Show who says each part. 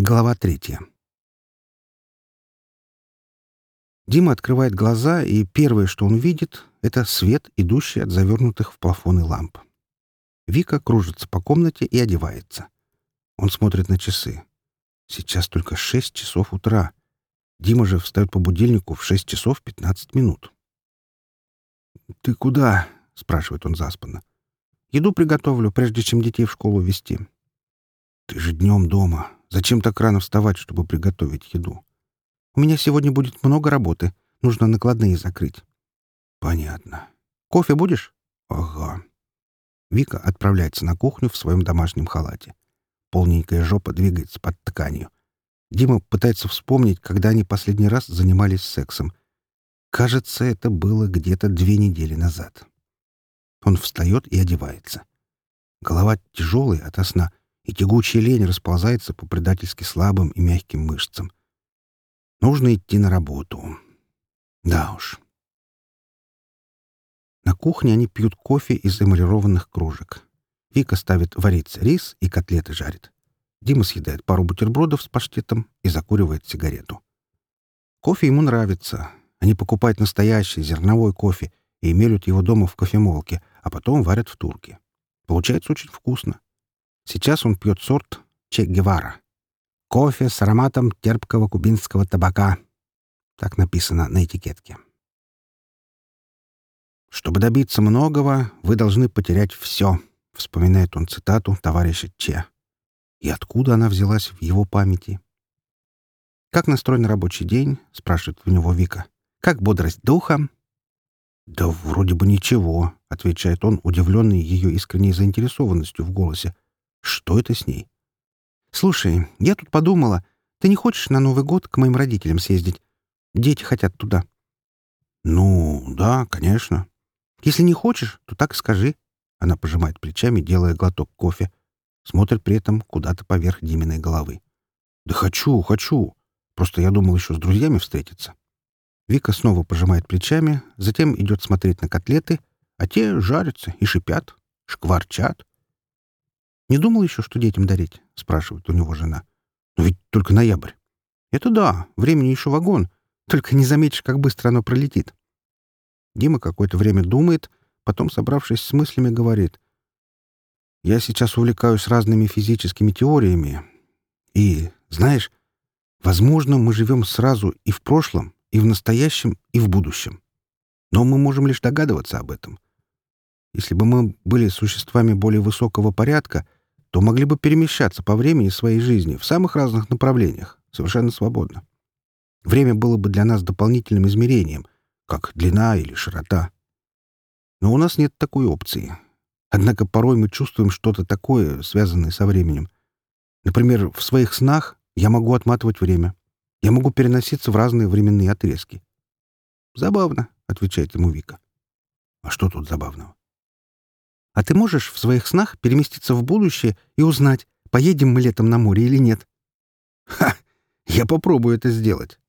Speaker 1: Глава третья. Дима открывает глаза, и первое, что он видит, — это свет, идущий от завернутых в плафоны ламп. Вика кружится по комнате и одевается. Он смотрит на часы. Сейчас только шесть часов утра. Дима же встает по будильнику в шесть часов пятнадцать минут. «Ты куда?» — спрашивает он заспанно. «Еду приготовлю, прежде чем детей в школу везти». «Ты же днем дома. Зачем так рано вставать, чтобы приготовить еду?» «У меня сегодня будет много работы. Нужно накладные закрыть». «Понятно. Кофе будешь?» «Ага». Вика отправляется на кухню в своем домашнем халате. Полненькая жопа двигается под тканью. Дима пытается вспомнить, когда они последний раз занимались сексом. Кажется, это было где-то две недели назад. Он встает и одевается. Голова тяжелая ото сна, и тягучая лень расползается по предательски слабым и мягким мышцам. Нужно идти на работу. Да уж. На кухне они пьют кофе из эмалированных кружек. Вика ставит вариться рис и котлеты жарит. Дима съедает пару бутербродов с паштетом и закуривает сигарету. Кофе ему нравится. Они покупают настоящий зерновой кофе и мелют его дома в кофемолке, а потом варят в турке. Получается очень вкусно. Сейчас он пьет сорт Че Гевара. Кофе с ароматом терпкого кубинского табака. Так написано на этикетке. «Чтобы добиться многого, вы должны потерять все», — вспоминает он цитату товарища Че. И откуда она взялась в его памяти? «Как настроен рабочий день?» — спрашивает у него Вика. «Как бодрость духа?» «Да вроде бы ничего», — отвечает он, удивленный ее искренней заинтересованностью в голосе. «Что это с ней?» «Слушай, я тут подумала, ты не хочешь на Новый год к моим родителям съездить? Дети хотят туда». «Ну, да, конечно». «Если не хочешь, то так и скажи». Она пожимает плечами, делая глоток кофе. Смотрит при этом куда-то поверх Диминой головы. «Да хочу, хочу. Просто я думал еще с друзьями встретиться». Вика снова пожимает плечами, затем идет смотреть на котлеты, а те жарятся и шипят, шкварчат. «Не думал еще, что детям дарить?» — спрашивает у него жена. «Но ведь только ноябрь». «Это да, времени еще вагон. Только не заметишь, как быстро оно пролетит». Дима какое-то время думает, потом, собравшись с мыслями, говорит. «Я сейчас увлекаюсь разными физическими теориями. И, знаешь, возможно, мы живем сразу и в прошлом, и в настоящем, и в будущем. Но мы можем лишь догадываться об этом. Если бы мы были существами более высокого порядка, то могли бы перемещаться по времени своей жизни в самых разных направлениях, совершенно свободно. Время было бы для нас дополнительным измерением, как длина или широта. Но у нас нет такой опции. Однако порой мы чувствуем что-то такое, связанное со временем. Например, в своих снах я могу отматывать время. Я могу переноситься в разные временные отрезки. «Забавно», — отвечает ему Вика. «А что тут забавного?» «А ты можешь в своих снах переместиться в будущее и узнать, поедем мы летом на море или нет?» «Ха! Я попробую это сделать»,